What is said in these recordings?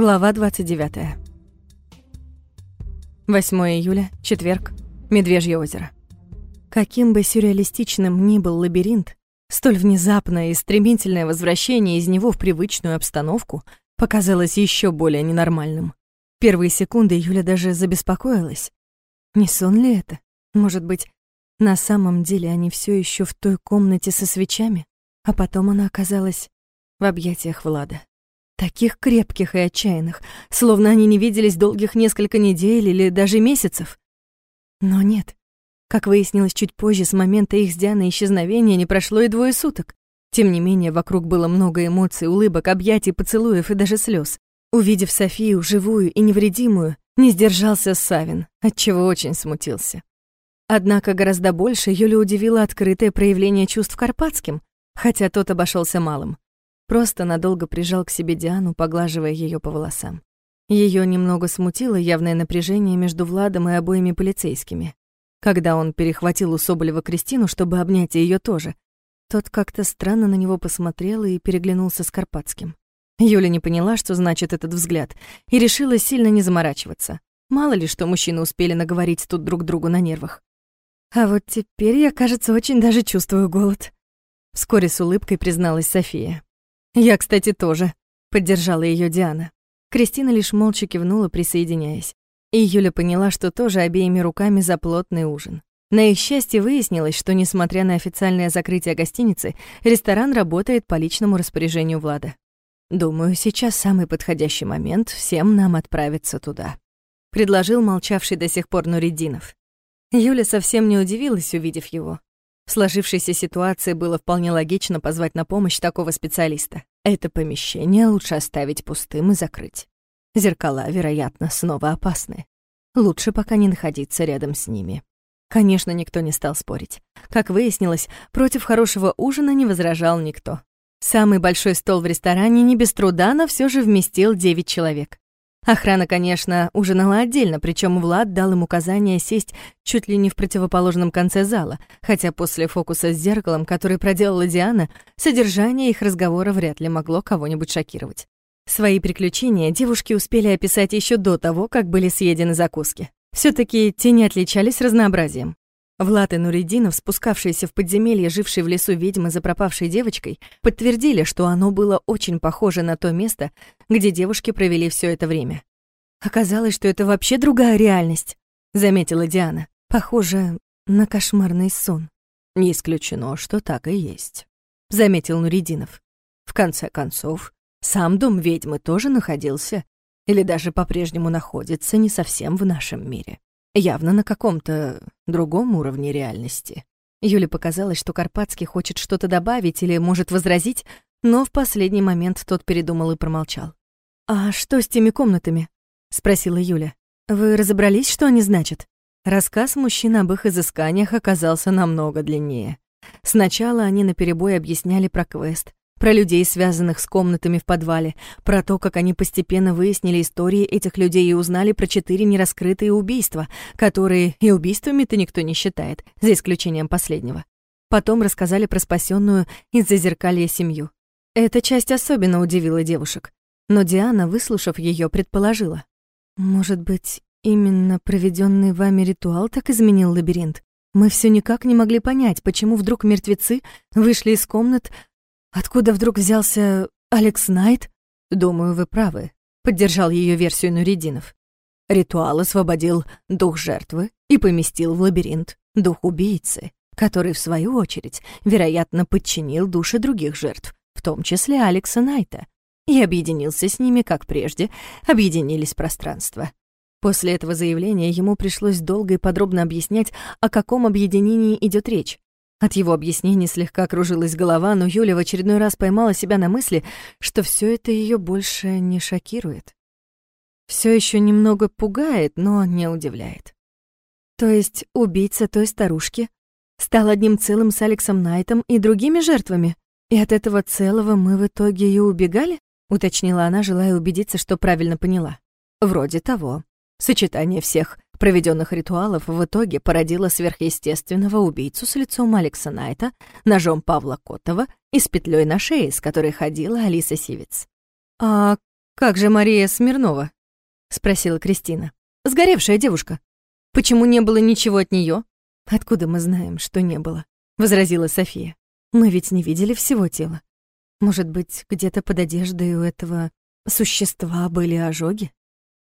Глава 29. 8 июля, четверг, Медвежье озеро. Каким бы сюрреалистичным ни был лабиринт, столь внезапное и стремительное возвращение из него в привычную обстановку показалось еще более ненормальным. Первые секунды Юля даже забеспокоилась. Не сон ли это? Может быть, на самом деле они все еще в той комнате со свечами, а потом она оказалась в объятиях Влада таких крепких и отчаянных, словно они не виделись долгих несколько недель или даже месяцев. Но нет. Как выяснилось чуть позже, с момента их с Дианой исчезновения не прошло и двое суток. Тем не менее, вокруг было много эмоций, улыбок, объятий, поцелуев и даже слез. Увидев Софию, живую и невредимую, не сдержался Савин, отчего очень смутился. Однако гораздо больше Юля удивило открытое проявление чувств Карпатским, хотя тот обошелся малым. Просто надолго прижал к себе Диану, поглаживая ее по волосам. Ее немного смутило явное напряжение между Владом и обоими полицейскими. Когда он перехватил у Соболева Кристину, чтобы обнять ее тоже, тот как-то странно на него посмотрел и переглянулся с Карпатским. Юля не поняла, что значит этот взгляд, и решила сильно не заморачиваться. Мало ли, что мужчины успели наговорить тут друг другу на нервах. «А вот теперь я, кажется, очень даже чувствую голод», — вскоре с улыбкой призналась София. «Я, кстати, тоже», — поддержала ее Диана. Кристина лишь молча кивнула, присоединяясь. И Юля поняла, что тоже обеими руками за плотный ужин. На их счастье выяснилось, что, несмотря на официальное закрытие гостиницы, ресторан работает по личному распоряжению Влада. «Думаю, сейчас самый подходящий момент всем нам отправиться туда», — предложил молчавший до сих пор Нуриддинов. Юля совсем не удивилась, увидев его. В сложившейся ситуации было вполне логично позвать на помощь такого специалиста. Это помещение лучше оставить пустым и закрыть. Зеркала, вероятно, снова опасны. Лучше пока не находиться рядом с ними. Конечно, никто не стал спорить. Как выяснилось, против хорошего ужина не возражал никто. Самый большой стол в ресторане не без труда, но все же вместил 9 человек. Охрана, конечно, ужинала отдельно, причем Влад дал им указание сесть чуть ли не в противоположном конце зала, хотя после фокуса с зеркалом, который проделала Диана, содержание их разговора вряд ли могло кого-нибудь шокировать. Свои приключения девушки успели описать еще до того, как были съедены закуски. все таки те не отличались разнообразием. Влад и Нуридинов, спускавшиеся в подземелье, жившей в лесу ведьмы за пропавшей девочкой, подтвердили, что оно было очень похоже на то место, где девушки провели все это время. «Оказалось, что это вообще другая реальность», — заметила Диана. «Похоже на кошмарный сон». «Не исключено, что так и есть», — заметил Нуридинов. «В конце концов, сам дом ведьмы тоже находился, или даже по-прежнему находится не совсем в нашем мире» явно на каком-то другом уровне реальности. Юле показалось, что Карпатский хочет что-то добавить или может возразить, но в последний момент тот передумал и промолчал. «А что с теми комнатами?» — спросила Юля. «Вы разобрались, что они значат?» Рассказ мужчин об их изысканиях оказался намного длиннее. Сначала они наперебой объясняли про квест, про людей, связанных с комнатами в подвале, про то, как они постепенно выяснили истории этих людей и узнали про четыре нераскрытые убийства, которые и убийствами-то никто не считает, за исключением последнего. Потом рассказали про спасенную из-за зеркалья семью. Эта часть особенно удивила девушек. Но Диана, выслушав ее, предположила. «Может быть, именно проведенный вами ритуал так изменил лабиринт? Мы все никак не могли понять, почему вдруг мертвецы вышли из комнат, Откуда вдруг взялся Алекс Найт? Думаю, вы правы, поддержал ее версию Нуридинов. Ритуал освободил дух жертвы и поместил в лабиринт дух убийцы, который, в свою очередь, вероятно, подчинил души других жертв, в том числе Алекса Найта, и объединился с ними, как прежде, объединились пространства. После этого заявления ему пришлось долго и подробно объяснять, о каком объединении идет речь, от его объяснений слегка кружилась голова, но Юля в очередной раз поймала себя на мысли, что все это ее больше не шокирует. Все еще немного пугает, но не удивляет. То есть убийца той старушки стал одним целым с Алексом Найтом и другими жертвами, и от этого целого мы в итоге и убегали? Уточнила она, желая убедиться, что правильно поняла. Вроде того. Сочетание всех проведенных ритуалов в итоге породило сверхъестественного убийцу с лицом Алекса Найта, ножом Павла Котова и с петлей на шее, с которой ходила Алиса Сивец. «А «Как же Мария Смирнова?» — спросила Кристина. «Сгоревшая девушка. Почему не было ничего от нее? «Откуда мы знаем, что не было?» — возразила София. «Мы ведь не видели всего тела. Может быть, где-то под одеждой у этого существа были ожоги?»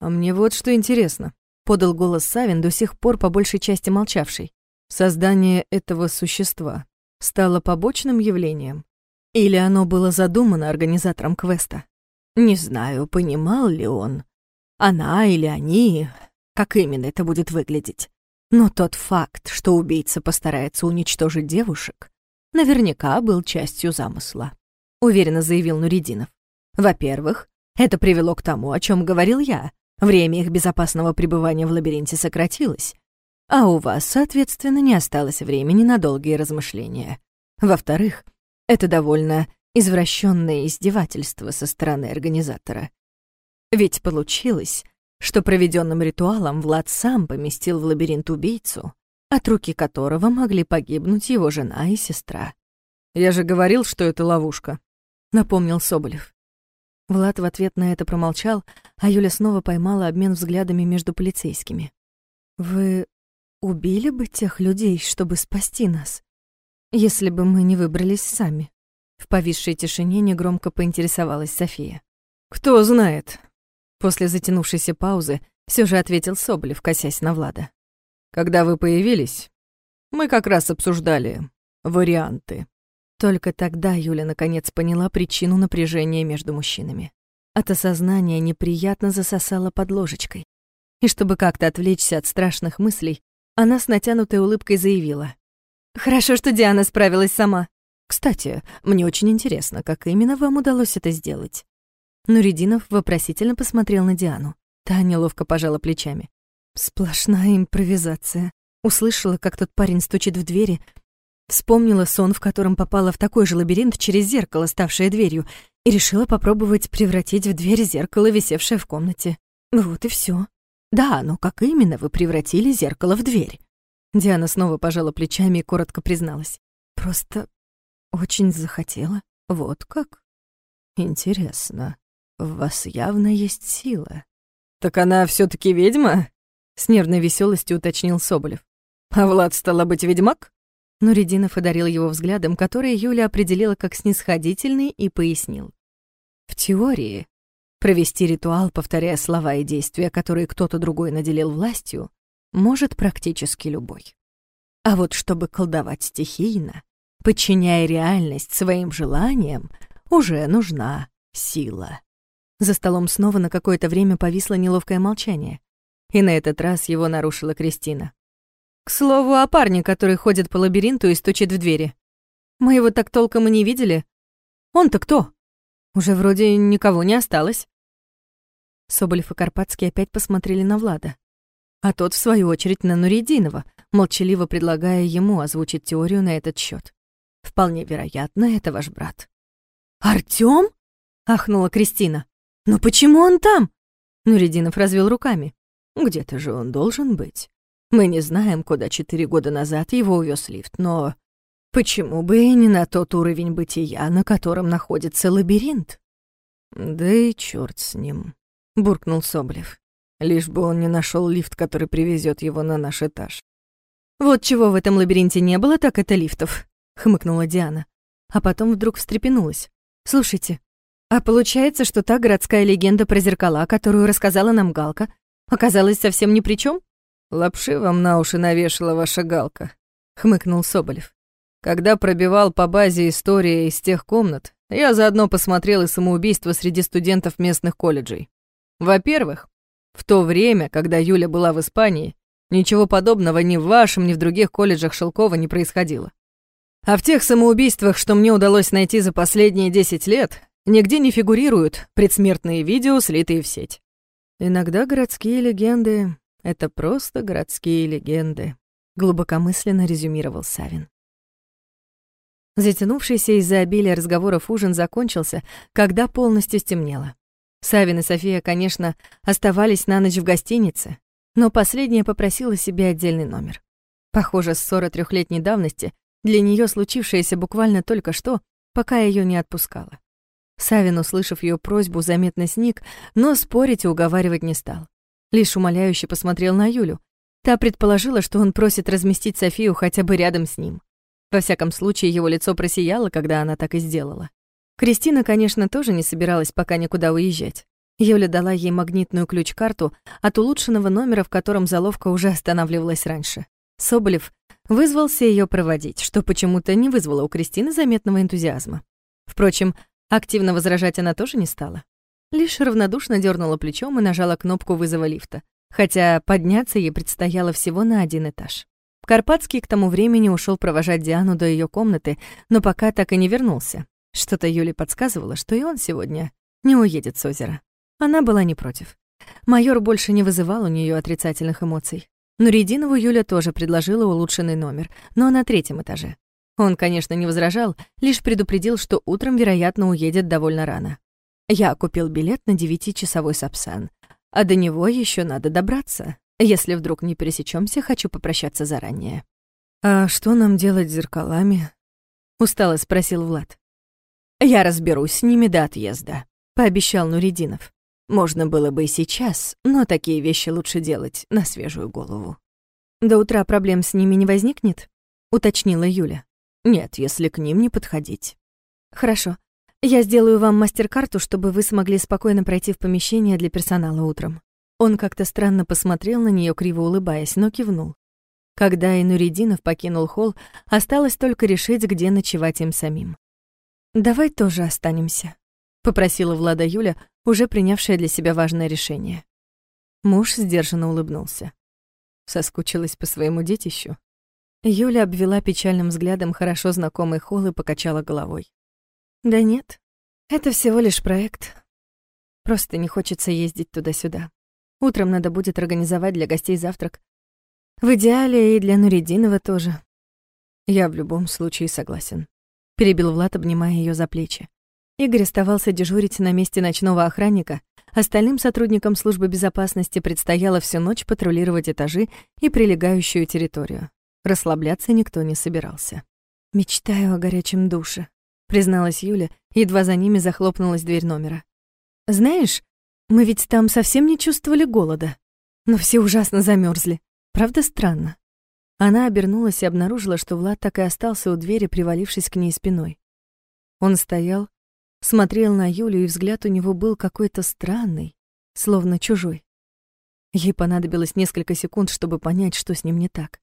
«А мне вот что интересно», — подал голос Савин, до сих пор по большей части молчавший. «Создание этого существа стало побочным явлением? Или оно было задумано организатором квеста?» Не знаю, понимал ли он, она или они, как именно это будет выглядеть. Но тот факт, что убийца постарается уничтожить девушек, наверняка был частью замысла, уверенно заявил Нуридинов. Во-первых, это привело к тому, о чем говорил я. Время их безопасного пребывания в лабиринте сократилось, а у вас, соответственно, не осталось времени на долгие размышления. Во-вторых, это довольно извращенное издевательство со стороны организатора. Ведь получилось, что проведенным ритуалом Влад сам поместил в лабиринт убийцу, от руки которого могли погибнуть его жена и сестра. «Я же говорил, что это ловушка», — напомнил Соболев. Влад в ответ на это промолчал, а Юля снова поймала обмен взглядами между полицейскими. «Вы убили бы тех людей, чтобы спасти нас, если бы мы не выбрались сами?» В повисшей тишине негромко поинтересовалась София. «Кто знает?» После затянувшейся паузы все же ответил Соболев, косясь на Влада. «Когда вы появились, мы как раз обсуждали варианты». Только тогда Юля наконец поняла причину напряжения между мужчинами. От осознания неприятно засосала под ложечкой. И чтобы как-то отвлечься от страшных мыслей, она с натянутой улыбкой заявила. «Хорошо, что Диана справилась сама. Кстати, мне очень интересно, как именно вам удалось это сделать?» Нуридинов вопросительно посмотрел на Диану. Та неловко пожала плечами. Сплошная импровизация. Услышала, как тот парень стучит в двери. Вспомнила сон, в котором попала в такой же лабиринт через зеркало, ставшее дверью, и решила попробовать превратить в дверь зеркало, висевшее в комнате. Вот и все. Да, но как именно вы превратили зеркало в дверь? Диана снова пожала плечами и коротко призналась. Просто очень захотела. Вот как? Интересно. В вас явно есть сила. Так она все таки ведьма? С нервной веселостью уточнил Соболев. А Влад стала быть ведьмак? Но Рединов одарил его взглядом, который Юля определила как снисходительный, и пояснил. В теории, провести ритуал, повторяя слова и действия, которые кто-то другой наделил властью, может практически любой. А вот чтобы колдовать стихийно, подчиняя реальность своим желаниям, уже нужна сила. За столом снова на какое-то время повисло неловкое молчание. И на этот раз его нарушила Кристина. «К слову о парне, который ходит по лабиринту и стучит в двери. Мы его так толком и не видели. Он-то кто? Уже вроде никого не осталось». Соболев и Карпатский опять посмотрели на Влада. А тот, в свою очередь, на Нуридинова, молчаливо предлагая ему озвучить теорию на этот счет. Вполне вероятно, это ваш брат. «Артём?» — ахнула Кристина. «Но почему он там?» Нуридинов развел руками. «Где-то же он должен быть. Мы не знаем, куда четыре года назад его увез лифт, но почему бы и не на тот уровень бытия, на котором находится лабиринт?» «Да и черт с ним», — буркнул Соболев. «Лишь бы он не нашел лифт, который привезет его на наш этаж». «Вот чего в этом лабиринте не было, так это лифтов», — хмыкнула Диана. А потом вдруг встрепенулась. «Слушайте, а получается, что та городская легенда про зеркала, которую рассказала нам Галка, оказалась совсем ни при чем? «Лапши вам на уши навешала ваша Галка», — хмыкнул Соболев. «Когда пробивал по базе история из тех комнат, я заодно посмотрел и самоубийство среди студентов местных колледжей. Во-первых, в то время, когда Юля была в Испании, ничего подобного ни в вашем, ни в других колледжах Шелкова не происходило. А в тех самоубийствах, что мне удалось найти за последние 10 лет, нигде не фигурируют предсмертные видео, слитые в сеть. Иногда городские легенды — это просто городские легенды, глубокомысленно резюмировал Савин. Затянувшийся из-за обилия разговоров ужин закончился, когда полностью стемнело. Савин и София, конечно, оставались на ночь в гостинице, но последняя попросила себе отдельный номер. Похоже, ссора трехлетней давности для нее случившееся буквально только что, пока ее не отпускала. Савин, услышав ее просьбу, заметно сник, но спорить и уговаривать не стал. Лишь умоляюще посмотрел на Юлю. Та предположила, что он просит разместить Софию хотя бы рядом с ним. Во всяком случае, его лицо просияло, когда она так и сделала. Кристина, конечно, тоже не собиралась пока никуда уезжать. Юля дала ей магнитную ключ-карту от улучшенного номера, в котором заловка уже останавливалась раньше. Соболев вызвался ее проводить, что почему-то не вызвало у Кристины заметного энтузиазма. Впрочем, активно возражать она тоже не стала. Лишь равнодушно дернула плечом и нажала кнопку вызова лифта, хотя подняться ей предстояло всего на один этаж. Карпатский к тому времени ушел провожать Диану до ее комнаты, но пока так и не вернулся. Что-то Юле подсказывало, что и он сегодня не уедет с озера. Она была не против. Майор больше не вызывал у нее отрицательных эмоций. Но Рединову Юля тоже предложила улучшенный номер, но на третьем этаже. Он, конечно, не возражал, лишь предупредил, что утром, вероятно, уедет довольно рано. Я купил билет на девятичасовой Сапсан, а до него еще надо добраться. Если вдруг не пересечемся, хочу попрощаться заранее. «А что нам делать с зеркалами?» — устало спросил Влад. «Я разберусь с ними до отъезда», — пообещал Нуридинов. Можно было бы и сейчас, но такие вещи лучше делать на свежую голову. «До утра проблем с ними не возникнет?» — уточнила Юля. «Нет, если к ним не подходить». «Хорошо. Я сделаю вам мастер-карту, чтобы вы смогли спокойно пройти в помещение для персонала утром». Он как-то странно посмотрел на нее, криво улыбаясь, но кивнул. Когда Инуридинов покинул холл, осталось только решить, где ночевать им самим. «Давай тоже останемся», — попросила Влада Юля, уже принявшая для себя важное решение. Муж сдержанно улыбнулся. Соскучилась по своему детищу. Юля обвела печальным взглядом хорошо знакомый холл и покачала головой. «Да нет, это всего лишь проект. Просто не хочется ездить туда-сюда. Утром надо будет организовать для гостей завтрак. В идеале и для Нуридинова тоже. Я в любом случае согласен. Перебил Влад, обнимая ее за плечи. Игорь оставался дежурить на месте ночного охранника, остальным сотрудникам службы безопасности предстояло всю ночь патрулировать этажи и прилегающую территорию. Расслабляться никто не собирался. «Мечтаю о горячем душе», — призналась Юля, едва за ними захлопнулась дверь номера. «Знаешь, мы ведь там совсем не чувствовали голода, но все ужасно замерзли. Правда, странно?» Она обернулась и обнаружила, что Влад так и остался у двери, привалившись к ней спиной. Он стоял, смотрел на Юлю, и взгляд у него был какой-то странный, словно чужой. Ей понадобилось несколько секунд, чтобы понять, что с ним не так.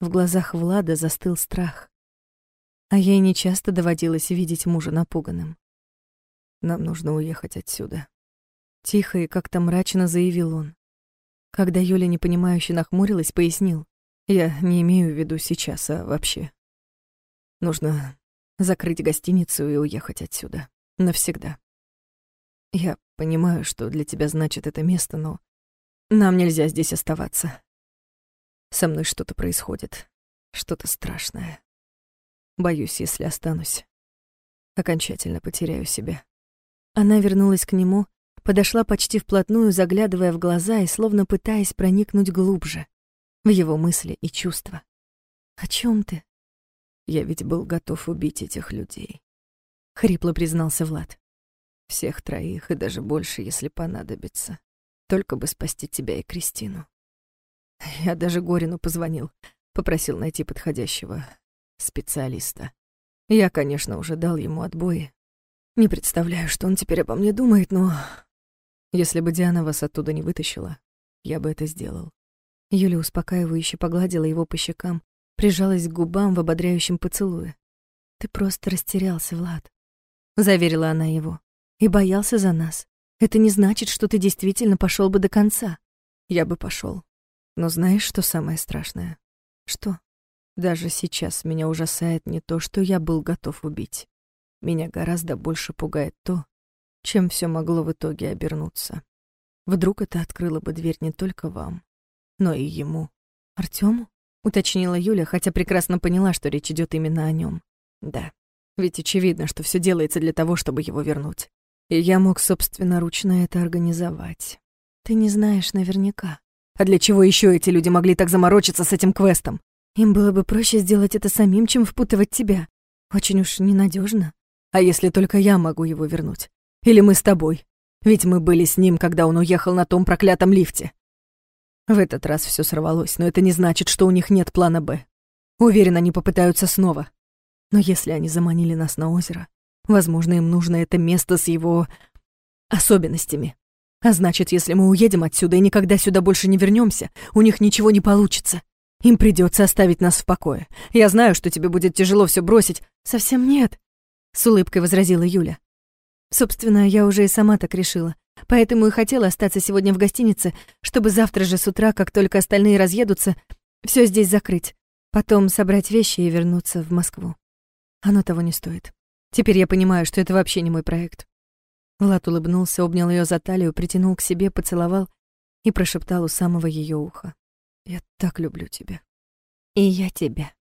В глазах Влада застыл страх. А ей нечасто доводилось видеть мужа напуганным. «Нам нужно уехать отсюда», — тихо и как-то мрачно заявил он. Когда Юля непонимающе нахмурилась, пояснил. «Я не имею в виду сейчас, а вообще. Нужно закрыть гостиницу и уехать отсюда. Навсегда. Я понимаю, что для тебя значит это место, но нам нельзя здесь оставаться. Со мной что-то происходит, что-то страшное. Боюсь, если останусь, окончательно потеряю себя. Она вернулась к нему, подошла почти вплотную, заглядывая в глаза и словно пытаясь проникнуть глубже в его мысли и чувства. «О чем ты?» Я ведь был готов убить этих людей. Хрипло признался Влад. Всех троих и даже больше, если понадобится. Только бы спасти тебя и Кристину. Я даже Горину позвонил, попросил найти подходящего специалиста. Я, конечно, уже дал ему отбои. Не представляю, что он теперь обо мне думает, но... Если бы Диана вас оттуда не вытащила, я бы это сделал. Юля успокаивающе погладила его по щекам, прижалась к губам в ободряющем поцелуе. «Ты просто растерялся, Влад», — заверила она его. «И боялся за нас. Это не значит, что ты действительно пошел бы до конца. Я бы пошел. Но знаешь, что самое страшное? Что? Даже сейчас меня ужасает не то, что я был готов убить. Меня гораздо больше пугает то, чем все могло в итоге обернуться. Вдруг это открыло бы дверь не только вам, но и ему. Артему? уточнила Юля, хотя прекрасно поняла, что речь идет именно о нем. Да, ведь очевидно, что все делается для того, чтобы его вернуть. И я мог собственноручно это организовать. Ты не знаешь наверняка. А для чего еще эти люди могли так заморочиться с этим квестом? Им было бы проще сделать это самим, чем впутывать тебя. Очень уж ненадежно. А если только я могу его вернуть? Или мы с тобой? Ведь мы были с ним, когда он уехал на том проклятом лифте. В этот раз все сорвалось, но это не значит, что у них нет плана «Б». Уверен, они попытаются снова. Но если они заманили нас на озеро, возможно, им нужно это место с его особенностями. А значит, если мы уедем отсюда и никогда сюда больше не вернемся, у них ничего не получится. Им придется оставить нас в покое. Я знаю, что тебе будет тяжело все бросить. Совсем нет, с улыбкой возразила Юля. Собственно, я уже и сама так решила. Поэтому и хотела остаться сегодня в гостинице, чтобы завтра же с утра, как только остальные разъедутся, все здесь закрыть. Потом собрать вещи и вернуться в Москву. Оно того не стоит. Теперь я понимаю, что это вообще не мой проект. Влад улыбнулся, обнял ее за талию, притянул к себе, поцеловал и прошептал у самого ее уха. «Я так люблю тебя». «И я тебя».